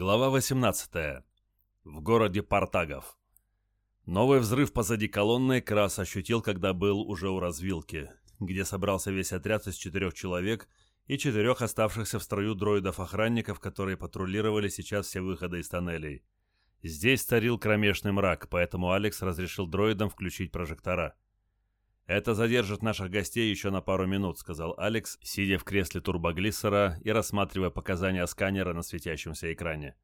Глава 18. В городе Партагов. Новый взрыв позади колонны Крас ощутил, когда был уже у развилки, где собрался весь отряд из четырех человек и четырех оставшихся в строю дроидов-охранников, которые патрулировали сейчас все выходы из тоннелей. Здесь царил кромешный мрак, поэтому Алекс разрешил дроидам включить прожектора. «Это задержит наших гостей еще на пару минут», — сказал Алекс, сидя в кресле турбоглиссера и рассматривая показания сканера на светящемся экране.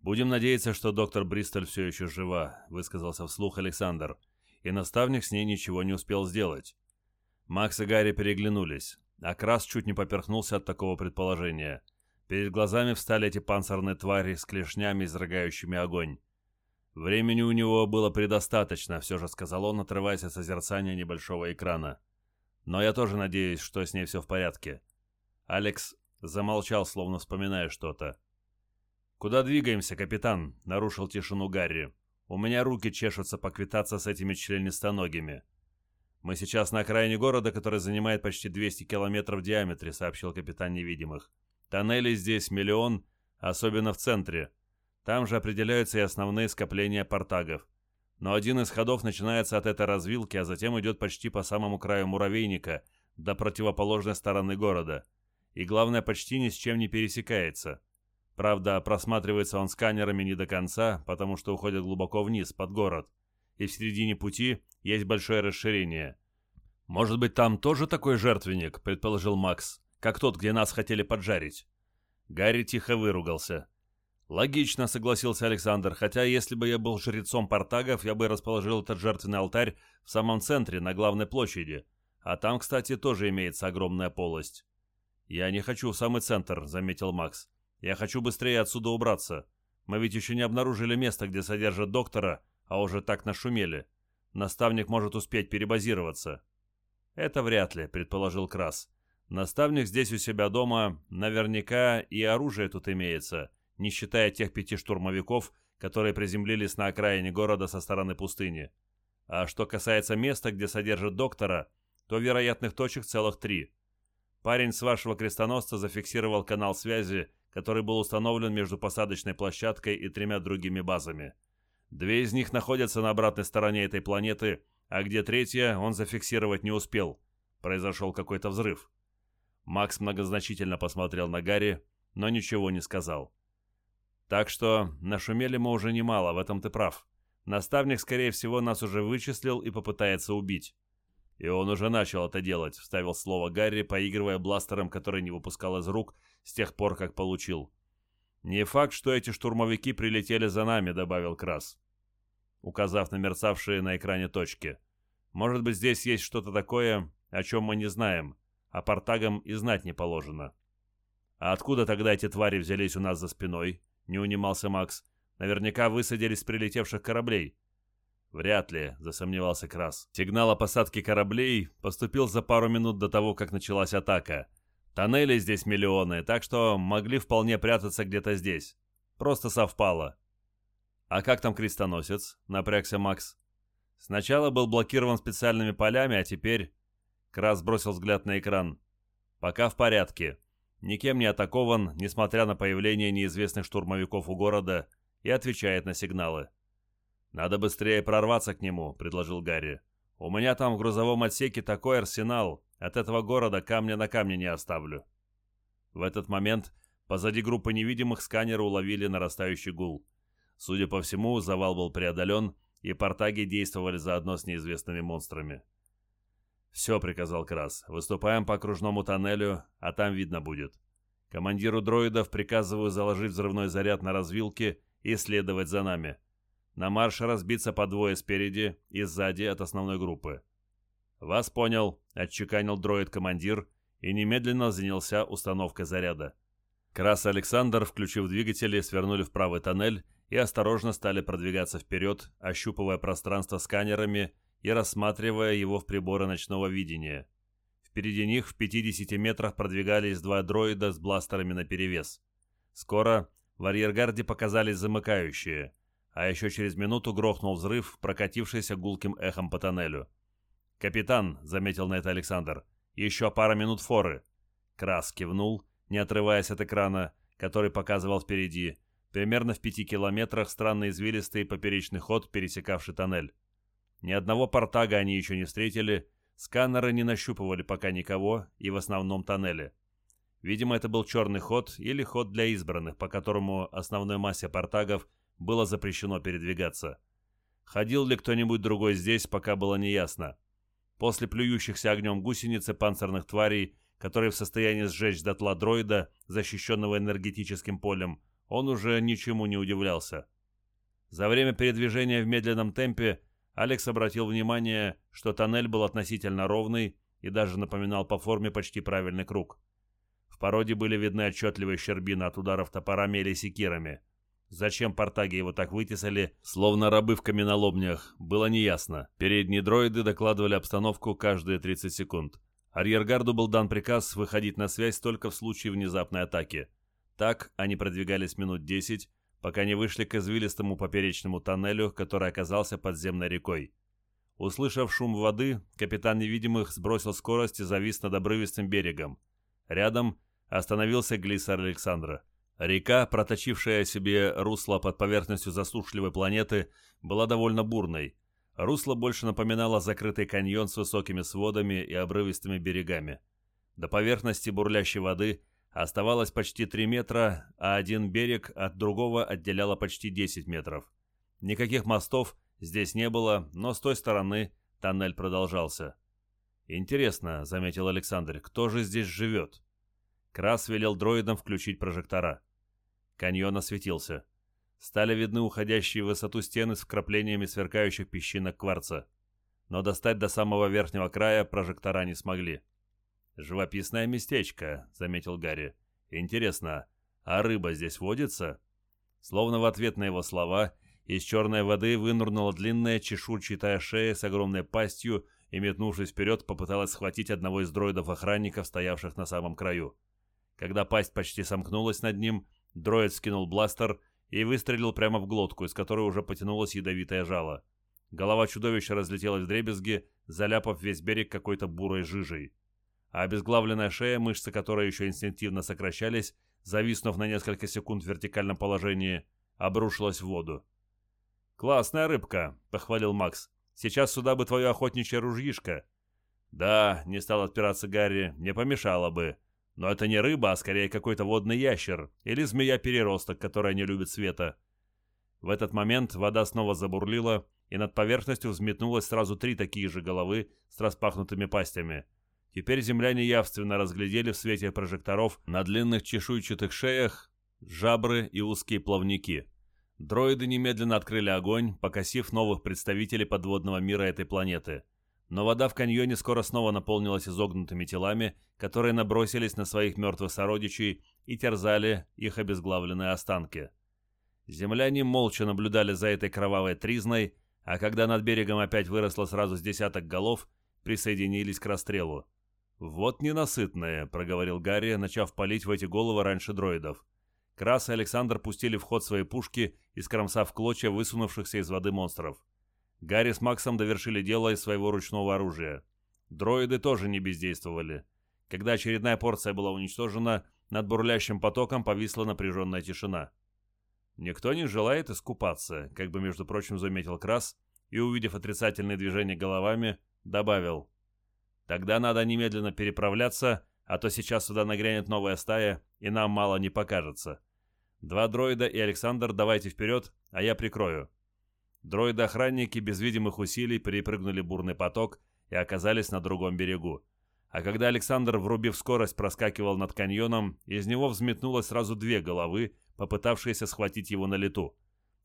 «Будем надеяться, что доктор Бристоль все еще жива», — высказался вслух Александр, и наставник с ней ничего не успел сделать. Макс и Гарри переглянулись, а Крас чуть не поперхнулся от такого предположения. Перед глазами встали эти панцирные твари с клешнями, изрыгающими огонь. «Времени у него было предостаточно», — все же сказал он, отрываясь от созерцания небольшого экрана. «Но я тоже надеюсь, что с ней все в порядке». Алекс замолчал, словно вспоминая что-то. «Куда двигаемся, капитан?» — нарушил тишину Гарри. «У меня руки чешутся поквитаться с этими членистоногими». «Мы сейчас на окраине города, который занимает почти 200 километров в диаметре», — сообщил капитан невидимых. «Тоннелей здесь миллион, особенно в центре. Там же определяются и основные скопления портагов. Но один из ходов начинается от этой развилки, а затем идет почти по самому краю муравейника, до противоположной стороны города. И главное, почти ни с чем не пересекается. Правда, просматривается он сканерами не до конца, потому что уходит глубоко вниз, под город. И в середине пути есть большое расширение. «Может быть, там тоже такой жертвенник?» – предположил Макс. «Как тот, где нас хотели поджарить». Гарри тихо выругался. «Логично», — согласился Александр, «хотя если бы я был жрецом Портагов, я бы расположил этот жертвенный алтарь в самом центре, на главной площади. А там, кстати, тоже имеется огромная полость». «Я не хочу в самый центр», — заметил Макс. «Я хочу быстрее отсюда убраться. Мы ведь еще не обнаружили место, где содержат доктора, а уже так нашумели. Наставник может успеть перебазироваться». «Это вряд ли», — предположил Крас. «Наставник здесь у себя дома, наверняка и оружие тут имеется» не считая тех пяти штурмовиков, которые приземлились на окраине города со стороны пустыни. А что касается места, где содержат доктора, то вероятных точек целых три. Парень с вашего крестоносца зафиксировал канал связи, который был установлен между посадочной площадкой и тремя другими базами. Две из них находятся на обратной стороне этой планеты, а где третья, он зафиксировать не успел. Произошел какой-то взрыв. Макс многозначительно посмотрел на Гарри, но ничего не сказал. Так что нашумели мы уже немало, в этом ты прав. Наставник, скорее всего, нас уже вычислил и попытается убить. И он уже начал это делать, вставил слово Гарри, поигрывая бластером, который не выпускал из рук с тех пор, как получил. «Не факт, что эти штурмовики прилетели за нами», — добавил Крас, указав на мерцавшие на экране точки. «Может быть, здесь есть что-то такое, о чем мы не знаем, а портагам и знать не положено». «А откуда тогда эти твари взялись у нас за спиной?» — не унимался Макс. «Наверняка высадились с прилетевших кораблей». «Вряд ли», — засомневался Крас. Сигнал о посадке кораблей поступил за пару минут до того, как началась атака. Тоннелей здесь миллионы, так что могли вполне прятаться где-то здесь. Просто совпало. «А как там крестоносец?» — напрягся Макс. «Сначала был блокирован специальными полями, а теперь...» Крас бросил взгляд на экран. «Пока в порядке никем не атакован, несмотря на появление неизвестных штурмовиков у города, и отвечает на сигналы. «Надо быстрее прорваться к нему», — предложил Гарри. «У меня там в грузовом отсеке такой арсенал, от этого города камня на камне не оставлю». В этот момент позади группы невидимых сканеры уловили нарастающий гул. Судя по всему, завал был преодолен, и портаги действовали заодно с неизвестными монстрами. «Все», — приказал Крас. «Выступаем по окружному тоннелю, а там видно будет. Командиру дроидов приказываю заложить взрывной заряд на развилке и следовать за нами. На марш разбиться по двое спереди и сзади от основной группы». «Вас понял», — отчеканил дроид-командир и немедленно занялся установкой заряда. Крас и Александр, включив двигатели, свернули в правый тоннель и осторожно стали продвигаться вперед, ощупывая пространство сканерами и рассматривая его в приборы ночного видения. Впереди них в 50 метрах продвигались два дроида с бластерами наперевес. Скоро в арьергарде показались замыкающие, а еще через минуту грохнул взрыв, прокатившийся гулким эхом по тоннелю. «Капитан», — заметил на это Александр, — «еще пара минут форы». Крас кивнул, не отрываясь от экрана, который показывал впереди, примерно в пяти километрах странный извилистый поперечный ход, пересекавший тоннель. Ни одного портага они еще не встретили, сканеры не нащупывали пока никого и в основном тоннеле. Видимо, это был черный ход или ход для избранных, по которому основной массе портагов было запрещено передвигаться. Ходил ли кто-нибудь другой здесь, пока было неясно. После плюющихся огнем гусеницы панцирных тварей, которые в состоянии сжечь дотла дроида, защищенного энергетическим полем, он уже ничему не удивлялся. За время передвижения в медленном темпе Алекс обратил внимание, что тоннель был относительно ровный и даже напоминал по форме почти правильный круг. В породе были видны отчетливые щербины от ударов топорами или секирами. Зачем портаги его так вытесали, словно рабы в каменоломнях, было неясно. Передние дроиды докладывали обстановку каждые 30 секунд. Арьергарду был дан приказ выходить на связь только в случае внезапной атаки. Так они продвигались минут 10, пока не вышли к извилистому поперечному тоннелю, который оказался подземной рекой. Услышав шум воды, капитан невидимых сбросил скорость и завис над обрывистым берегом. Рядом остановился глиссер Александра. Река, проточившая себе русло под поверхностью засушливой планеты, была довольно бурной. Русло больше напоминало закрытый каньон с высокими сводами и обрывистыми берегами. До поверхности бурлящей воды оставалось почти 3 метра, а один берег от другого отделяло почти 10 метров. Никаких мостов здесь не было, но с той стороны тоннель продолжался. «Интересно», — заметил Александр, — «кто же здесь живет?» Крас велел дроидам включить прожектора. Каньон осветился. Стали видны уходящие в высоту стены с вкраплениями сверкающих песчинок кварца. Но достать до самого верхнего края прожектора не смогли. «Живописное местечко», — заметил Гарри. «Интересно, а рыба здесь водится?» Словно в ответ на его слова, из черной воды вынырнула длинная чешуйчатая шея с огромной пастью и, метнувшись вперед, попыталась схватить одного из дроидов-охранников, стоявших на самом краю. Когда пасть почти сомкнулась над ним, Дроид скинул бластер и выстрелил прямо в глотку, из которой уже потянулось ядовитое жало. Голова чудовища разлетелась в дребезги, заляпав весь берег какой-то бурой жижей. А обезглавленная шея, мышцы которой еще инстинктивно сокращались, зависнув на несколько секунд в вертикальном положении, обрушилась в воду. «Классная рыбка», — похвалил Макс. «Сейчас сюда бы твое охотничье ружьишко». «Да», — не стал отпираться Гарри, — «не помешало бы. Но это не рыба, а скорее какой-то водный ящер или змея-переросток, которая не любит света. В этот момент вода снова забурлила, и над поверхностью взметнулось сразу три такие же головы с распахнутыми пастями. Теперь земляне явственно разглядели в свете прожекторов на длинных чешуйчатых шеях жабры и узкие плавники. Дроиды немедленно открыли огонь, покосив новых представителей подводного мира этой планеты – но вода в каньоне скоро снова наполнилась изогнутыми телами, которые набросились на своих мертвых сородичей и терзали их обезглавленные останки. Земляне молча наблюдали за этой кровавой тризной, а когда над берегом опять выросло сразу с десяток голов, присоединились к расстрелу. «Вот ненасытные», — проговорил Гарри, начав палить в эти головы раньше дроидов. Крас и Александр пустили в ход свои пушки, искромсав клочья высунувшихся из воды монстров. Гарри с Максом довершили дело из своего ручного оружия. Дроиды тоже не бездействовали. Когда очередная порция была уничтожена, над бурлящим потоком повисла напряженная тишина. «Никто не желает искупаться», как бы, между прочим, заметил Крас и, увидев отрицательные движения головами, добавил. «Тогда надо немедленно переправляться, а то сейчас сюда нагрянет новая стая, и нам мало не покажется. Два дроида и Александр давайте вперед, а я прикрою. Дроиды-охранники без видимых усилий перепрыгнули бурный поток и оказались на другом берегу. А когда Александр, врубив скорость, проскакивал над каньоном, из него взметнулось сразу две головы, попытавшиеся схватить его на лету.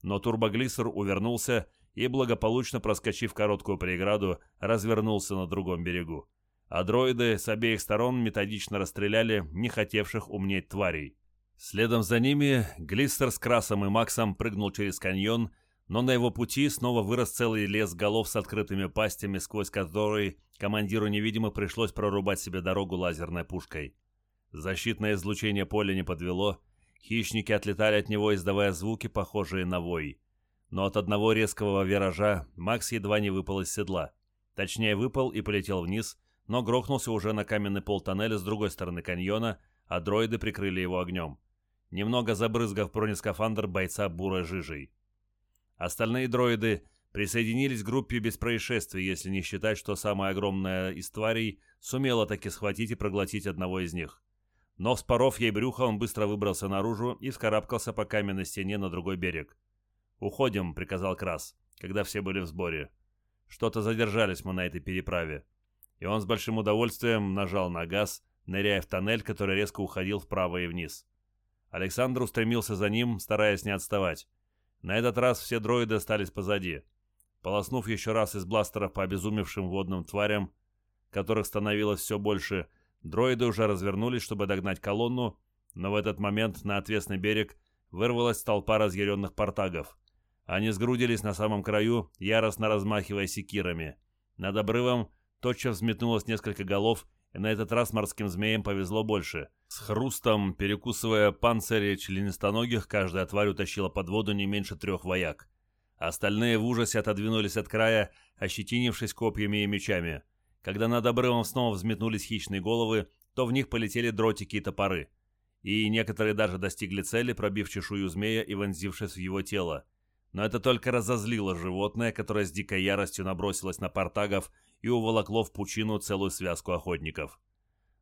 Но турбоглиссер увернулся и, благополучно проскочив короткую преграду, развернулся на другом берегу. А дроиды с обеих сторон методично расстреляли не хотевших умнеть тварей. Следом за ними Глиссер с Красом и Максом прыгнул через каньон но на его пути снова вырос целый лес голов с открытыми пастями, сквозь который командиру невидимо пришлось прорубать себе дорогу лазерной пушкой. Защитное излучение поля не подвело, хищники отлетали от него, издавая звуки, похожие на вой. Но от одного резкого виража Макс едва не выпал из седла. Точнее, выпал и полетел вниз, но грохнулся уже на каменный пол тоннеля с другой стороны каньона, а дроиды прикрыли его огнем. немного забрызгав бронескафандр бойца бурой жижей. Остальные дроиды присоединились к группе без происшествий, если не считать, что самая огромная из тварей сумела таки схватить и проглотить одного из них. Но, вспоров ей брюхо, он быстро выбрался наружу и вскарабкался по каменной стене на другой берег. «Уходим», — приказал Крас, когда все были в сборе. «Что-то задержались мы на этой переправе». И он с большим удовольствием нажал на газ, ныряя в тоннель, который резко уходил вправо и вниз. Александр устремился за ним, стараясь не отставать. На этот раз все дроиды остались позади. Полоснув еще раз из бластеров по обезумевшим водным тварям, которых становилось все больше, дроиды уже развернулись, чтобы догнать колонну, но в этот момент на отвесный берег вырвалась толпа разъяренных портагов. Они сгрудились на самом краю, яростно размахивая секирами. Над обрывом тотчас взметнулось несколько голов, и на этот раз морским змеям повезло больше. С хрустом, перекусывая панцири членистоногих, каждая тварь утащила под воду не меньше трех вояк. Остальные в ужасе отодвинулись от края, ощетинившись копьями и мечами. Когда над обрывом снова взметнулись хищные головы, то в них полетели дротики и топоры. И некоторые даже достигли цели, пробив чешую змея и вонзившись в его тело. Но это только разозлило животное, которое с дикой яростью набросилось на портагов и уволокло в пучину целую связку охотников.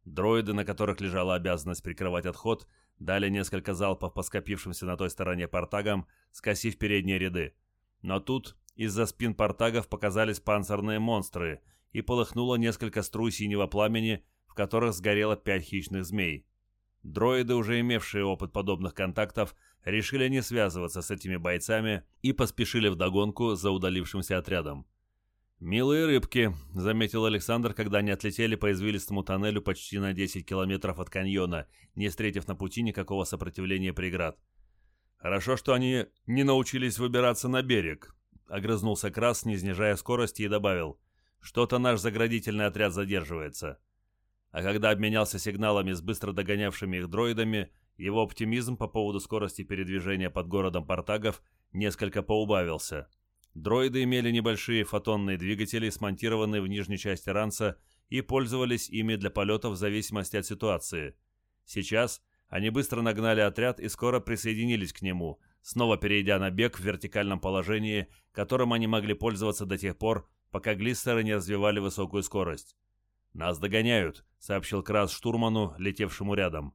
Дроиды, на которых лежала обязанность прикрывать отход, дали несколько залпов по скопившимся на той стороне портагам, скосив передние ряды. Но тут из-за спин портагов показались панцирные монстры, и полыхнуло несколько струй синего пламени, в которых сгорело пять хищных змей. Дроиды, уже имевшие опыт подобных контактов, решили не связываться с этими бойцами и поспешили вдогонку за удалившимся отрядом. «Милые рыбки», — заметил Александр, когда они отлетели по извилистому тоннелю почти на 10 километров от каньона, не встретив на пути никакого сопротивления преград. «Хорошо, что они не научились выбираться на берег», — огрызнулся Крас, не снижая скорости, и добавил. «Что-то наш заградительный отряд задерживается». А когда обменялся сигналами с быстро догонявшими их дроидами, его оптимизм по поводу скорости передвижения под городом Портагов несколько поубавился. Дроиды имели небольшие фотонные двигатели, смонтированные в нижней части ранца, и пользовались ими для полетов в зависимости от ситуации. Сейчас они быстро нагнали отряд и скоро присоединились к нему, снова перейдя на бег в вертикальном положении, которым они могли пользоваться до тех пор, пока глиссеры не развивали высокую скорость. «Нас догоняют», — сообщил Крас штурману, летевшему рядом.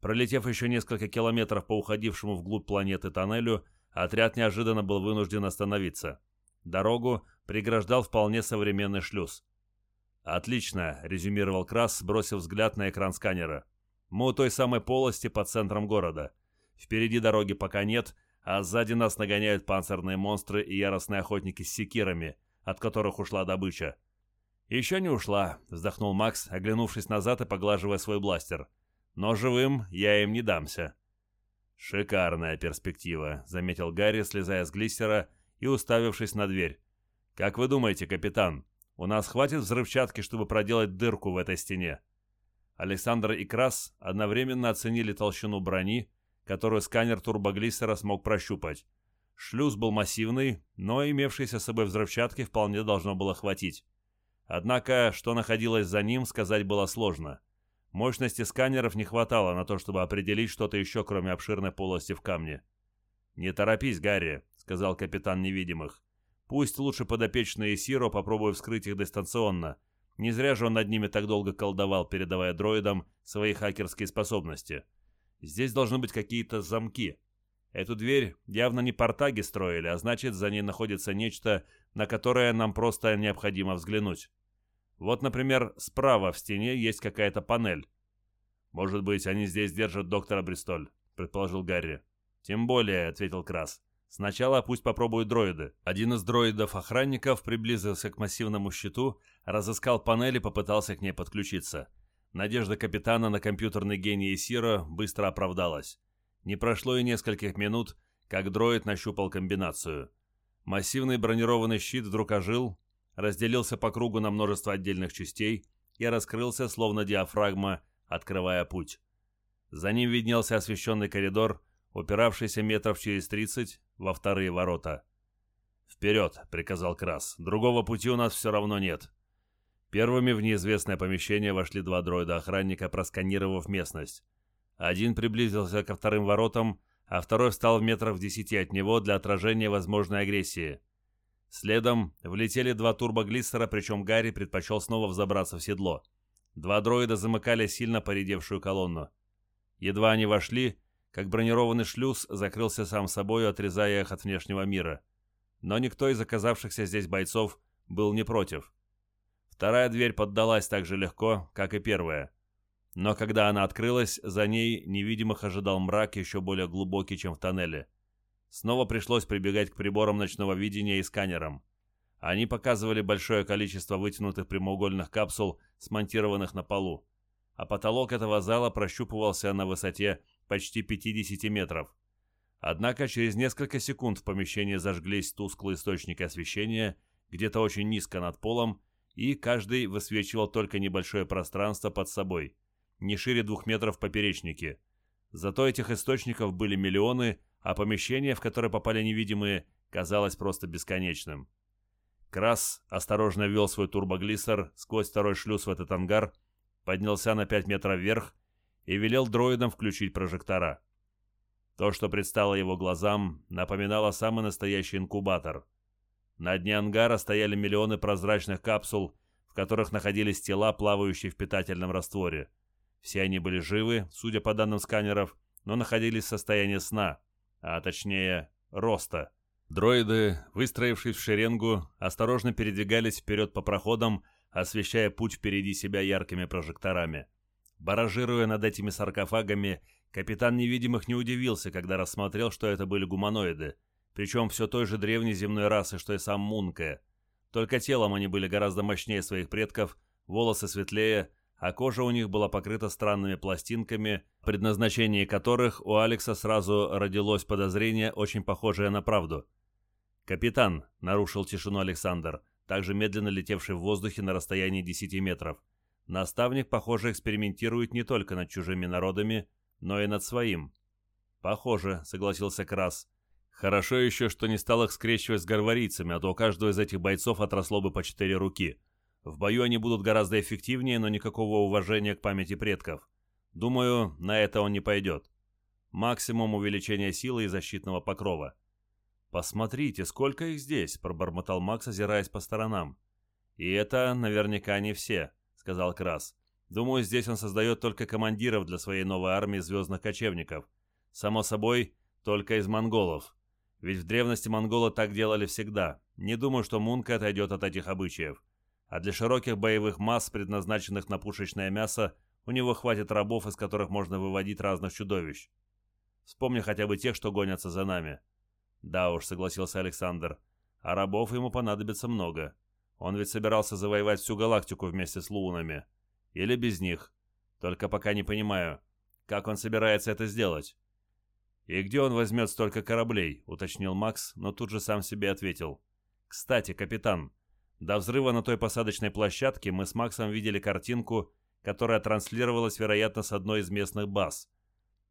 Пролетев еще несколько километров по уходившему вглубь планеты тоннелю, отряд неожиданно был вынужден остановиться. Дорогу преграждал вполне современный шлюз. «Отлично», — резюмировал Крас, бросив взгляд на экран сканера. Мы у той самой полости под центром города. Впереди дороги пока нет, а сзади нас нагоняют панцирные монстры и яростные охотники с секирами, от которых ушла добыча. «Еще не ушла», — вздохнул Макс, оглянувшись назад и поглаживая свой бластер. «Но живым я им не дамся». «Шикарная перспектива», — заметил Гарри, слезая с глиссера и уставившись на дверь. «Как вы думаете, капитан, у нас хватит взрывчатки, чтобы проделать дырку в этой стене?» Александр и Крас одновременно оценили толщину брони, которую сканер турбоглиссера смог прощупать. Шлюз был массивный, но имевшейся с собой взрывчатки вполне должно было хватить. Однако, что находилось за ним, сказать было сложно. Мощности сканеров не хватало на то, чтобы определить что-то еще, кроме обширной полости в камне. «Не торопись, Гарри», — сказал капитан невидимых. «Пусть лучше подопечные Сиро попробуют вскрыть их дистанционно, не зря же он над ними так долго колдовал, передавая дроидам свои хакерские способности. Здесь должны быть какие-то замки. Эту дверь явно не портаги строили, а значит, за ней находится нечто, на которое нам просто необходимо взглянуть. Вот, например, справа в стене есть какая-то панель. «Может быть, они здесь держат доктора Бристоль», — предположил Гарри. «Тем более», — ответил Крас. Сначала пусть попробуют дроиды. Один из дроидов-охранников приблизился к массивному щиту, разыскал панель и попытался к ней подключиться. Надежда капитана на компьютерный гений Сира быстро оправдалась. Не прошло и нескольких минут, как дроид нащупал комбинацию. Массивный бронированный щит вдруг ожил, разделился по кругу на множество отдельных частей и раскрылся, словно диафрагма, открывая путь. За ним виднелся освещенный коридор, упиравшийся метров через тридцать во вторые ворота. «Вперед!» — приказал Крас. «Другого пути у нас все равно нет». Первыми в неизвестное помещение вошли два дроида-охранника, просканировав местность. Один приблизился ко вторым воротам, а второй встал в метрах в десяти от него для отражения возможной агрессии. Следом влетели два турбоглиссера, причем Гарри предпочел снова взобраться в седло. Два дроида замыкали сильно поредевшую колонну. Едва они вошли, как бронированный шлюз закрылся сам собой, отрезая их от внешнего мира. Но никто из оказавшихся здесь бойцов был не против. Вторая дверь поддалась так же легко, как и первая. Но когда она открылась, за ней невидимых ожидал мрак еще более глубокий, чем в тоннеле. Снова пришлось прибегать к приборам ночного видения и сканерам. Они показывали большое количество вытянутых прямоугольных капсул, смонтированных на полу. А потолок этого зала прощупывался на высоте почти 50 метров. Однако через несколько секунд в помещении зажглись тусклые источники освещения, где-то очень низко над полом, и каждый высвечивал только небольшое пространство под собой, не шире двух метров в поперечнике. Зато этих источников были миллионы, а помещение, в которое попали невидимые, казалось просто бесконечным. Крас осторожно ввел свой турбоглиссер сквозь второй шлюз в этот ангар, поднялся на 5 метров вверх и велел дроидам включить прожектора. То, что предстало его глазам, напоминало самый настоящий инкубатор. На дне ангара стояли миллионы прозрачных капсул, в которых находились тела, плавающие в питательном растворе. Все они были живы, судя по данным сканеров, но находились в состоянии сна – а точнее роста. Дроиды, выстроившись в шеренгу, осторожно передвигались вперед по проходам, освещая путь впереди себя яркими прожекторами. Баражируя над этими саркофагами, капитан невидимых не удивился, когда рассмотрел, что это были гуманоиды, причем все той же древней земной расы, что и сам Мунке. Только телом они были гораздо мощнее своих предков, волосы светлее, а кожа у них была покрыта странными пластинками, предназначение которых у Алекса сразу родилось подозрение, очень похожее на правду. «Капитан», — нарушил тишину Александр, также медленно летевший в воздухе на расстоянии 10 метров. «Наставник, похоже, экспериментирует не только над чужими народами, но и над своим». «Похоже», — согласился Крас. «Хорошо еще, что не стал их скрещивать с горварийцами, а то у каждого из этих бойцов отросло бы по четыре руки». В бою они будут гораздо эффективнее, но никакого уважения к памяти предков. Думаю, на это он не пойдет. Максимум увеличения силы и защитного покрова. «Посмотрите, сколько их здесь!» – пробормотал Макс, озираясь по сторонам. «И это наверняка не все», – сказал Крас. «Думаю, здесь он создает только командиров для своей новой армии звездных кочевников. Само собой, только из монголов. Ведь в древности монголы так делали всегда. Не думаю, что Мунка отойдет от этих обычаев а для широких боевых масс, предназначенных на пушечное мясо, у него хватит рабов, из которых можно выводить разных чудовищ. Вспомни хотя бы тех, что гонятся за нами. Да уж, согласился Александр, а рабов ему понадобится много. Он ведь собирался завоевать всю галактику вместе с лунами. Или без них. Только пока не понимаю, как он собирается это сделать. «И где он возьмет столько кораблей?» — уточнил Макс, но тут же сам себе ответил. «Кстати, капитан, до взрыва на той посадочной площадке мы с Максом видели картинку, которая транслировалась, вероятно, с одной из местных баз.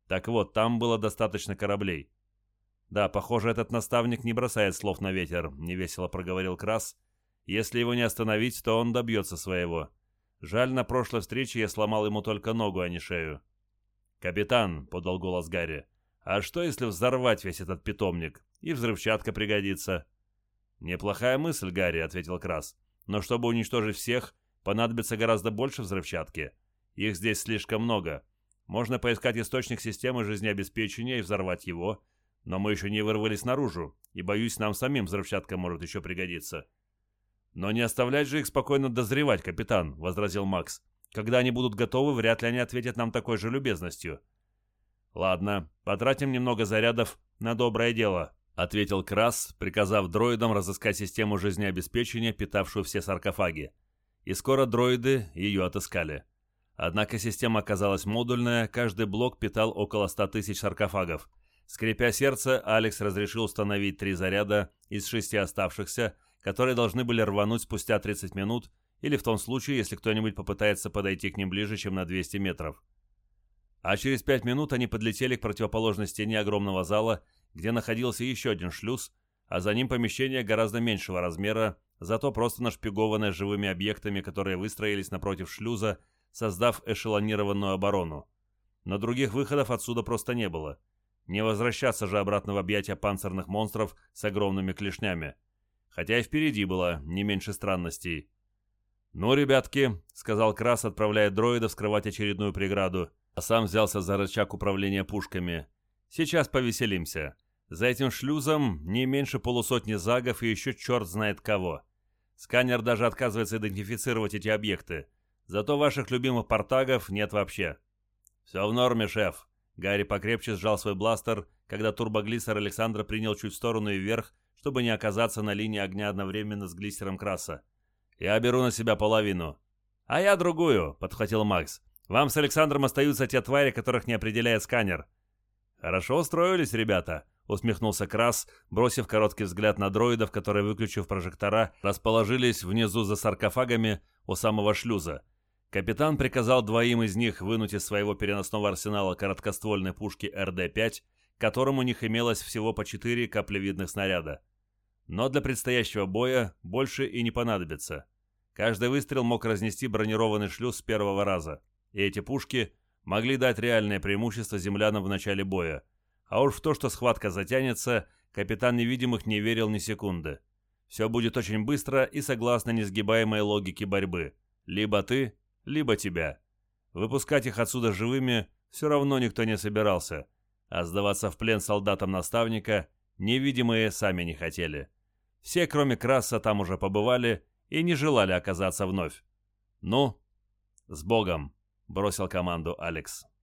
Так вот, там было достаточно кораблей. «Да, похоже, этот наставник не бросает слов на ветер», — невесело проговорил Крас. «Если его не остановить, то он добьется своего. Жаль, на прошлой встрече я сломал ему только ногу, а не шею». «Капитан», — подал голос Гарри, — «а что, если взорвать весь этот питомник? И взрывчатка пригодится». «Неплохая мысль, Гарри», — ответил Крас. «Но чтобы уничтожить всех, понадобится гораздо больше взрывчатки. Их здесь слишком много. Можно поискать источник системы жизнеобеспечения и взорвать его, но мы еще не вырвались наружу, и, боюсь, нам самим взрывчатка может еще пригодиться». «Но не оставлять же их спокойно дозревать, капитан», — возразил Макс. «Когда они будут готовы, вряд ли они ответят нам такой же любезностью». «Ладно, потратим немного зарядов на доброе дело», ответил Крас, приказав дроидам разыскать систему жизнеобеспечения, питавшую все саркофаги. И скоро дроиды ее отыскали. Однако система оказалась модульная, каждый блок питал около 100 тысяч саркофагов. Скрипя сердце, Алекс разрешил установить три заряда из шести оставшихся, которые должны были рвануть спустя 30 минут, или в том случае, если кто-нибудь попытается подойти к ним ближе, чем на 200 метров. А через 5 минут они подлетели к противоположной стене огромного зала где находился еще один шлюз, а за ним помещение гораздо меньшего размера, зато просто нашпигованное живыми объектами, которые выстроились напротив шлюза, создав эшелонированную оборону. но других выходов отсюда просто не было. Не возвращаться же обратно в объятия панцирных монстров с огромными клешнями. Хотя и впереди было не меньше странностей. «Ну, ребятки», — сказал Крас, отправляя дроида вскрывать очередную преграду, а сам взялся за рычаг управления пушками. «Сейчас повеселимся. За этим шлюзом не меньше полусотни загов и еще черт знает кого. Сканер даже отказывается идентифицировать эти объекты. Зато ваших любимых портагов нет вообще». «Все в норме, шеф». Гарри покрепче сжал свой бластер, когда турбоглиссер Александра принял чуть в сторону и вверх, чтобы не оказаться на линии огня одновременно с глиссером Краса. «Я беру на себя половину». «А я другую», — подхватил Макс. «Вам с Александром остаются те твари, которых не определяет сканер». «Хорошо устроились, ребята», — усмехнулся Крас, бросив короткий взгляд на дроидов, которые, выключив прожектора, расположились внизу за саркофагами у самого шлюза. Капитан приказал двоим из них вынуть из своего переносного арсенала короткоствольной пушки РД-5, которым у них имелось всего по четыре каплевидных снаряда. Но для предстоящего боя больше и не понадобится. Каждый выстрел мог разнести бронированный шлюз с первого раза, и эти пушки могли дать реальное преимущество землянам в начале боя. А уж в то, что схватка затянется, капитан невидимых не верил ни секунды. Все будет очень быстро и согласно несгибаемой логике борьбы. Либо ты, либо тебя. Выпускать их отсюда живыми все равно никто не собирался, а сдаваться в плен солдатам наставника невидимые сами не хотели. Все, кроме Краса, там уже побывали и не желали оказаться вновь. «Ну, с Богом!» — бросил команду Алекс.